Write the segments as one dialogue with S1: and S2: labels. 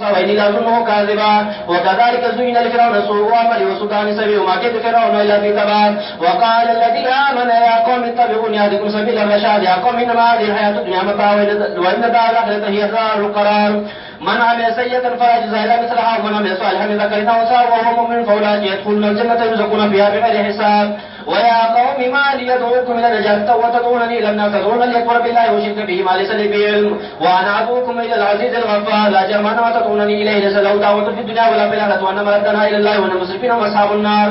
S1: موسى وإني لأظنه كاذبا وكذلك زين لفرعون سوء عمله وسلطان سبيل وما كيد فرعون إلا في تباب وقال الذي آمن يا قوم اتبعوني أهدكم سبيل الرشاد. يا قوم إنما هذه الحياة الدنيا متاع وإن دار الآخرة هي دار القرار. من عمل سيئة فلا جزاء إلا مثلها. ومن عمل صالحا من ذكر أو وهو مؤمن فأولئك يدخلون الجنة يرزقون فيها بغير حساب. ويا قوم ما لي يدعوكم الى النجاة وتدعونني الى النار تدعون ليكفر بالله وشرك به ما ليس لي به علم وانا ادعوكم الى العزيز الغفار لا جرم ان ما تدعونني اليه ليس له دعوة في الدنيا ولا في الاخرة وان مردنا الى الله وان المسرفين واصحاب النار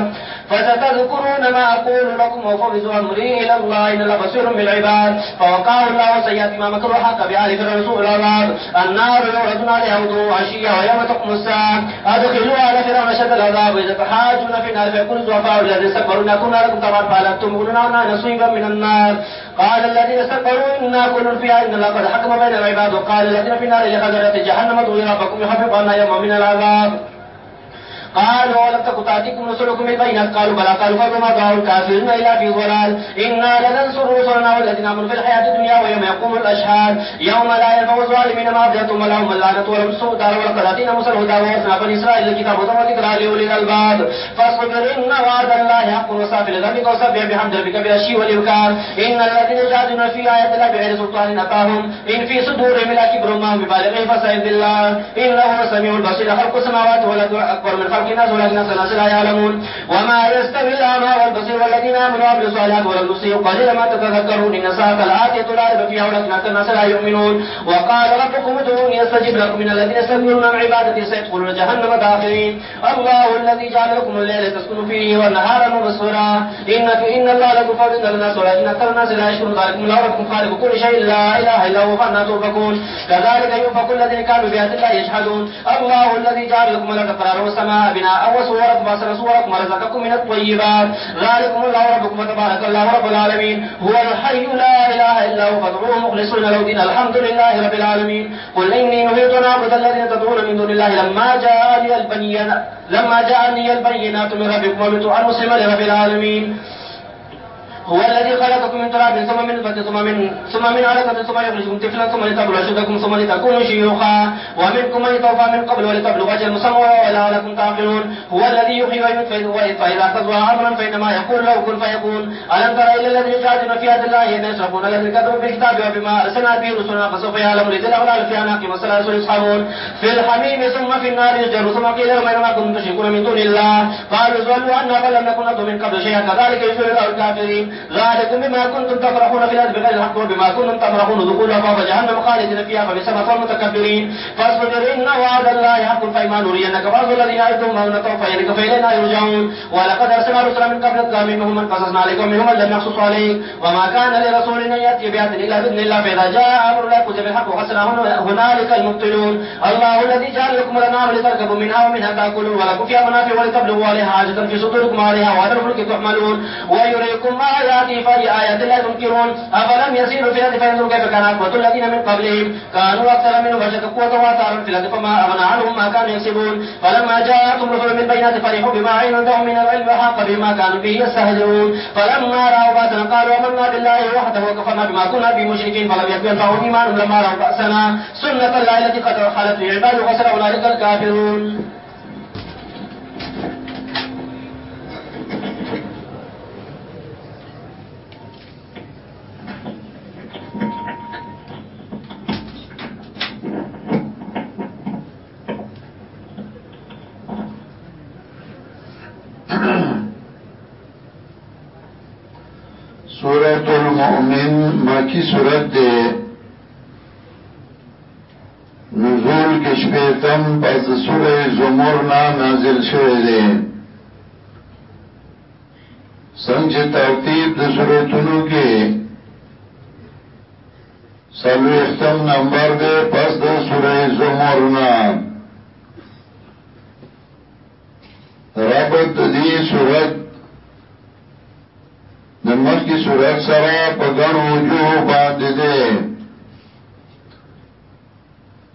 S1: فستذكرون ما أقول لكم وفوز أمري إلى الله إن الله بصير بالعباد. فوقاه الله سيئات ما مكروا حق بآل فرعون سوء العذاب. النار يوردون عليها غدوا عشيا ويوم تقوم الساعة. أدخلوا على فرعون شد العذاب. إذا تحاجون في النار فيقول الضعفاء الذين استكبروا. كنا لكم طبعا فعلتم لنا نصيبا من النار. قال الذين استكبروا إنا كل فيها إن الله قد حكم بين العباد. وقال الذين في النار لخزنة جهنم ادعوا ربكم يخفف عنا يوم من العذاب. قالوا ولم تكن تاتيكم رسلكم بالبينات قالوا بلى، قالوا فما دعوا الكافرين الا في ضلال. انا لننصر رسلنا والذين امنوا في الحياه الدنيا ويوم يقوم الاشهاد يوم لا ينفع الظالمين معذرتهم ولهم اللعنه ولهم سوء دار ولقد اتينا موسى الهدى وورثنا بني اسرائيل الكتاب هدى وذكرى لاولي الالباب فاصبر ان وعد الله حق وصافي لذنبك وسبح بحمد ربك بالعشي والابكار ان الذين يجادلون في ايات الله بغير سلطان اتاهم ان في صدورهم الا كبر ما هم ببالغه فسعد بالله. انه سميع البصير، خلق السماوات والارض اكبر من خلق ولكن الناس لا يعلمون. وما يستوي الأعمى والبصير والذين آمنوا وعملوا الصالحات ولم يصيبوا قليلا ما تتذكرون إن ساعة الآتية لا ريب فيها ولكن أكثر الناس لا يؤمنون. وقال ربكم ادعوني أستجب لكم من الذين يستكبرون عن عبادتي سيدخلون جهنم داخلين الله الذي جعل لكم الليل تسكنوا فيه والنهار مبصرا. إن إن الله لكم فضل الناس ولكن أكثر الناس لا يشكرون. ذلكم الله ربكم خالق كل شيء. لا إله إلا هو فأنا تؤفكون كذلك يؤفك الذين كانوا بآيات الله يجحدون. الله الذي جعل لكم الأرض قرارا والسماء بنا بناء وصوركم وأحسن صوركم ورزقكم من الطيبات. ذلكم الله ربكم تبارك الله رب العالمين. هو الحي لا اله الا هو، فادعوه مخلصون له الدين. الحمد لله رب العالمين. قل اني نهيت ان اعبد الذين تدعون من دون الله لما جاءني البينات، لما جاءني البينات من ربكم ومت أن مسلم لرب العالمين. هو الذي خلقكم من تراب ثم من نطفة ثم من ثم من علقة ثم يخرجكم طفلا ثم لتبلغوا أشدكم ثم لتكونوا شيوخا. ومنكم من يتوفى من قبل ولتبلغوا أجل مسمى ولعلكم تعقلون. هو الذي يحيي ويميت فإذا قضى أمرا فإنما يقول له كن فيكون. ألم تر إلى الذين يجادلون في آيات الله أن يشركون الذين كذبوا بالكتاب وبما أرسلنا به رسلنا؟ فسوف يعلمون. إذ الأغلال في أعناقهم والسلاسل يسحبون في الحميم ثم في النار يسجرون. ثم قيل لهم أين ما كنتم تشركون من دون الله؟ قالوا زولوا عنا فلم نكن نطلب من قبل شيئا. كذلك يزول الله الكافرين. ذلكم بما كنتم تفرحون في الأرض بغير الحق وبما كنتم تفرحون. دخول أبواب جهنم خالدين فيها فبئس مثوى المتكبرين. فاصبر إن وعد الله حق فإما نرينك بعض الذين يعدهم ما نتوفينك فإلينا يرجعون. ولقد أرسلنا رسلا من قبلك منهم من قصصنا عليك ومنهم من لم يقصص عليك. وما كان لرسول أن يأتي بآية إلا بإذن الله فإذا جاء أمر الله قضي بالحق وخسر هنالك المبطلون. الله الذي جعل لكم الانعام لتركبوا منها ومنها تأكلون. ولكم فيها منافع ولتبلغوا عليها حاجة في صدوركم عليها وعلى الفلك تحملون. ويريكم آياته فبآيات الله تنكرون أفلم يسيروا في الأرض فينظروا كيف كان عاقبة الذين من قبلهم كانوا أكثر منهم بشرا قوة في الأرض فما أغنى عنهم ما كانوا يكسبون. فلما جاءتهم رسل من فرحوا بما عندهم من العلم وحاق بما كانوا به يستهزئون. فلما رأوا بأسنا قالوا آمنا بالله وحده وكفرنا بما كنا به مشركين، فلم يكن ينفعهم إيمانهم، لما رأوا بأسنا سنة الله التي قد خلت في عباد وخسر أولئك الكافرون.
S2: سورت المؤمن مکی سورت دے؟ نزول کشپیتم پس سور زمرنا نازل شوه دے۔ سنگ چه ترتیب د سورتونو کې سلو اختم نمبر دے پس د سور زمرنا ربط دی سورت کی صورت سرا پگن وجوه باندې ده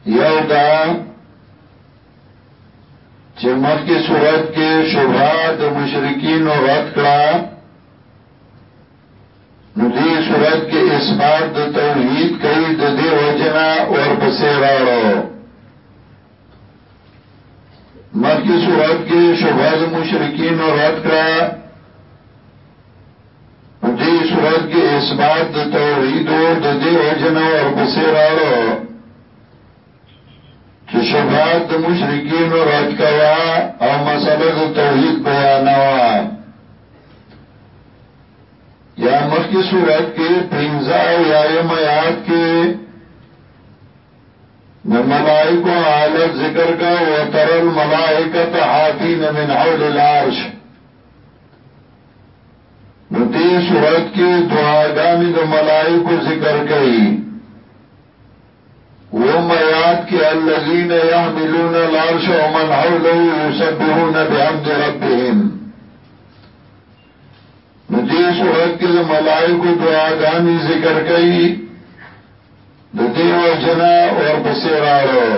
S2: یو دا چې مکه صورت کې شبهات د مشرکین رد کړه نو دې صورت کې اثبات د توحید کوي د دې وجنا اور پسې راړو مر کی صورت کے شبہد مشرقین اور رد کا دی صورت کے اس بات توحید و دی وجن اور بسیراڑو چې شبهات د مشرکین رد کوا او مسله د توحید بیانوا یا مخی صورت کې پنځه یا یم آیات کې د ملائکو حالت ذکر کا وتر الملائکه حافین من حول العرش. نو دې صورت کې دعاګانې د ملائکو ذکر کړي وهم آیات کی الذین یحملون العرش ومن حوله یسبحون بحمد ربهم ندی صورت کے ملائکو دعاگانی ذکر کئی۔ د دیو جنا اور بسیرارو۔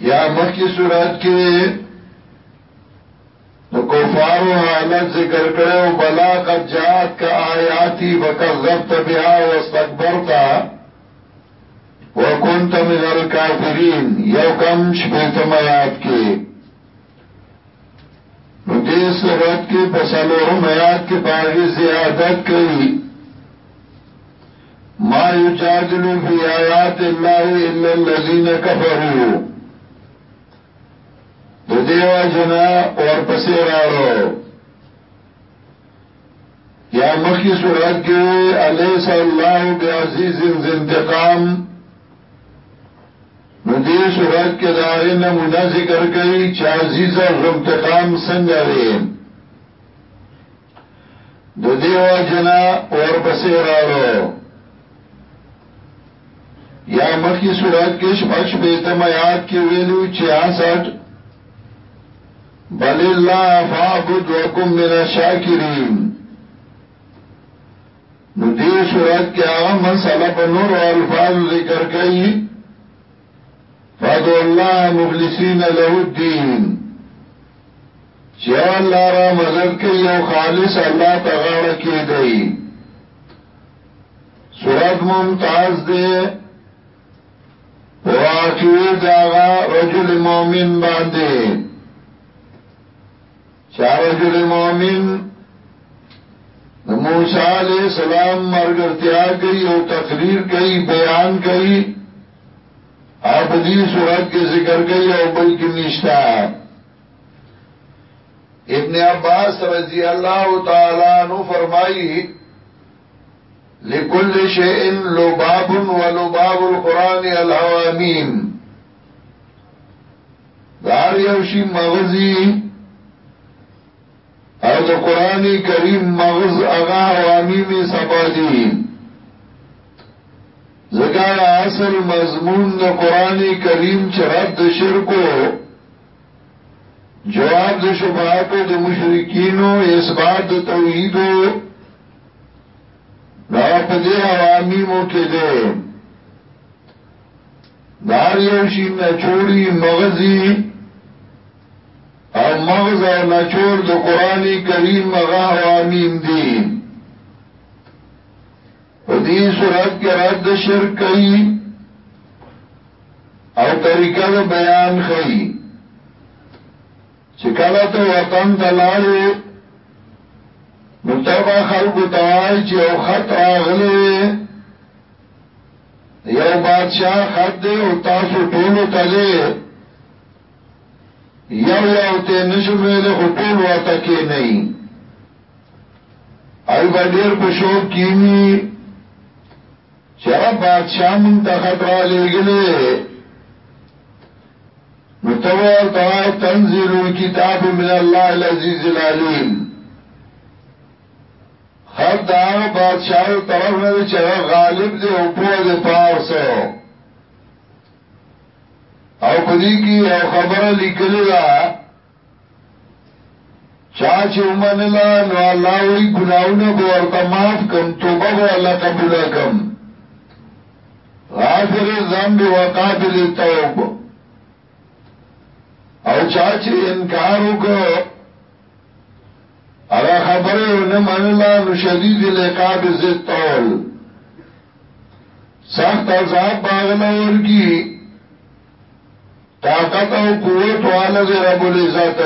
S2: یا مکی صورت کے تو کفارو حالت ذکر کرے بلا قد جات کا آیاتی وکذبت بها واستکبرتا وکنت من الكافرین. یو کم شپیتم آیات کے نو رد کے پسلورم آیات کے باغی زیادت کئی. ما یجادلو فی آیات اللہ الا اللذین کفرو دو دیو جنا اور پسی راڑو یا مخی صورت کے علیس اللہ بعزیز انتقام. ندی صورت کے دارے نمونہ ذکر کئی چازیز اور انتقام سنگرے دو دیو جنا اور بسیرارو یا مکی صورت کے شپش بیتم آیات کی ویلو چھیاسٹھ بل اللہ فعبد وکم من الشاکرین۔ ندی صورت کے آغا مسئلہ بنور و الفاظ ذکر کئی، فادو اللہ مخلصین له الدین۔ چیو اللہ را مدد کئی او خالص اللہ تغاڑ کی دئی سورت ممتاز دے۔ واقعی داغا رجل مومن باندے۔ چار رجل مومن موسیٰ علیہ السلام مرگرتیا گئی او تقریر کئی، بیان کئی، آپ دی صورت کے ذکر گئی اور بل کی نشتا ابن عباس رضی اللہ تعالیٰ عنہ فرمائی، لکل شئن لباب و لباب القرآن الحوامیم دار یوشی مغزی او د قرآن کریم مغز اغا حوامیم سبا دیم زکار اصل مضمون د قران کریم چې رد شرکو، جواب د شبهات د مشرکینو اثبات د توحید دا په دې عوامو کې ده دار یو شي نه چوری مغز او نچور د قران کریم هغه حوامیم دي په دې صورت کې رد شرک کوي او طریقه د بیان کوي چې کله ته وطن دلاله نو تبا خلقو توای چې او خط راغله یو بادشاہ خط دی او تاسو ټول تلې یو یو تے نشمیلے خو ټول واتا کے نئی ای با دیر پشوک کینی چرا بادشاہ منتخب را لگلے نتوار دعا تنزیل الكتاب من اللہ العزیز العلیم۔ خط دعا بادشاہ طرف ندے چرا غالب دے اپو دے پارسو۔ او پدی کی او خبر لکلی دا چاچ امنلا نو اللہ وی گناونا بورتا ماف کم توبہ بو اللہ قبولا کم. غافر الذنب وقابل التوب. او چاچی انکارو کو اگا خبره ونه منلا نو شدید العقاب زد طول سخت عذاب باغنا ورگی طاقت او قوت والد رب العزت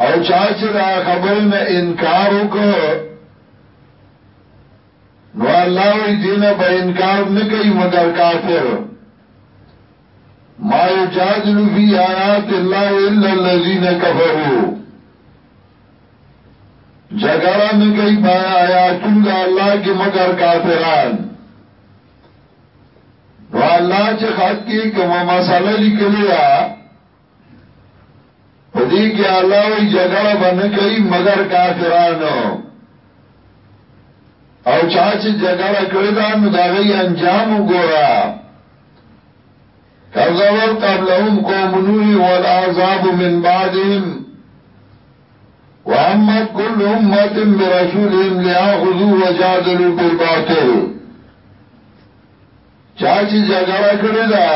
S2: او چاچ دا خبر نه انکار وکړو نو الله وی دین به انکار نه مگر کافر۔ ما یجادل فی آیات الله الا الذين كفروا جګړه نه کوي په آیاتونو الله کې مگر کافران۔ نو الله چې خط کې کومه مسله لیکلې ده په دې کې الله وی جګړه باندې کوي مگر کافرانو او چا چې جګړه کړی دا نو دا غي انجام وګورا کذبوا قبلهم قوم نوح والعذاب من بعدهم وعمت كل أمة برسولهم ليأخذوا وجادلوا بالباطل۔ چاچی جگڑا کړی دا؟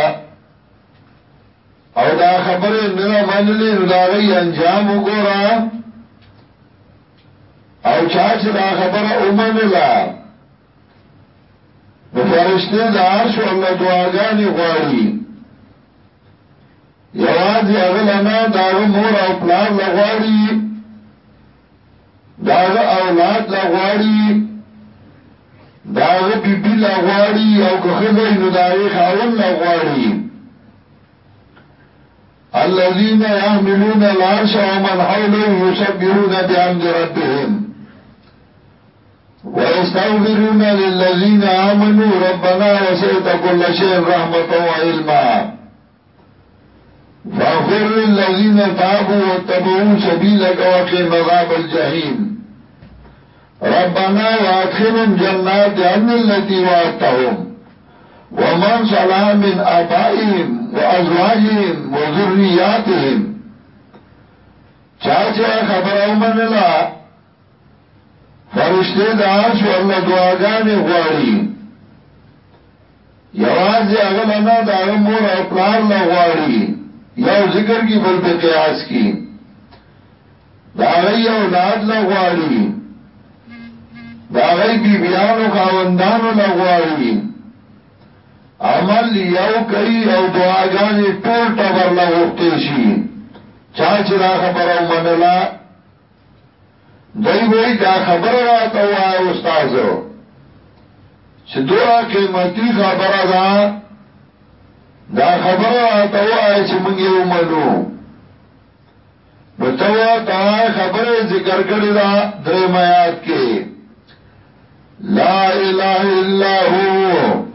S2: او دا خبره نه منلې نو دا غي انجام وګورا او چاچی دا خبره اومنلا؟ نو فرشته دا عرش الله دعاګانې غواړي یوازې هغه لنا دا مور او پلار لغواړي دا اولاد لغواړي داغه بیبی لغواړي او کخزه نو داغه خاون لغواړي الذين يحملون العرش ومن حوله يسبحون بحمد ربهم. ويستغفرون للذين آمنوا. ربنا وسعت كل شيء رحمة وعلما. فاغفر للذين تابوا واتبعوا سبيلك وقهم عذاب الجحيم. ربنا وادخلهم جنات عن التي وعدتهم ومن صلح من آبائهم وأزواجهم وذرياتهم. چاچا خبر او منلا فرشتے دا عرش والله دعاگانی غواری. یوازی اغلنا دا مور او پلار لغواری یو ذکر کی بل پہ قیاس کی. دا غی اولاد لغواری دا غی بی بیانو خاوندانو لغواری عمل یو کئی او دعاگانی طول تبر لغوکتی شی چاچ دا خبر او منلا دی بوئی دا خبر را توائی استازو چه دورا قیمتی خبر دا دا خبر را توائی چه منگی اومنو نتوا تا خبر زکر کردی دا درم آیات که لا إله إلا هو.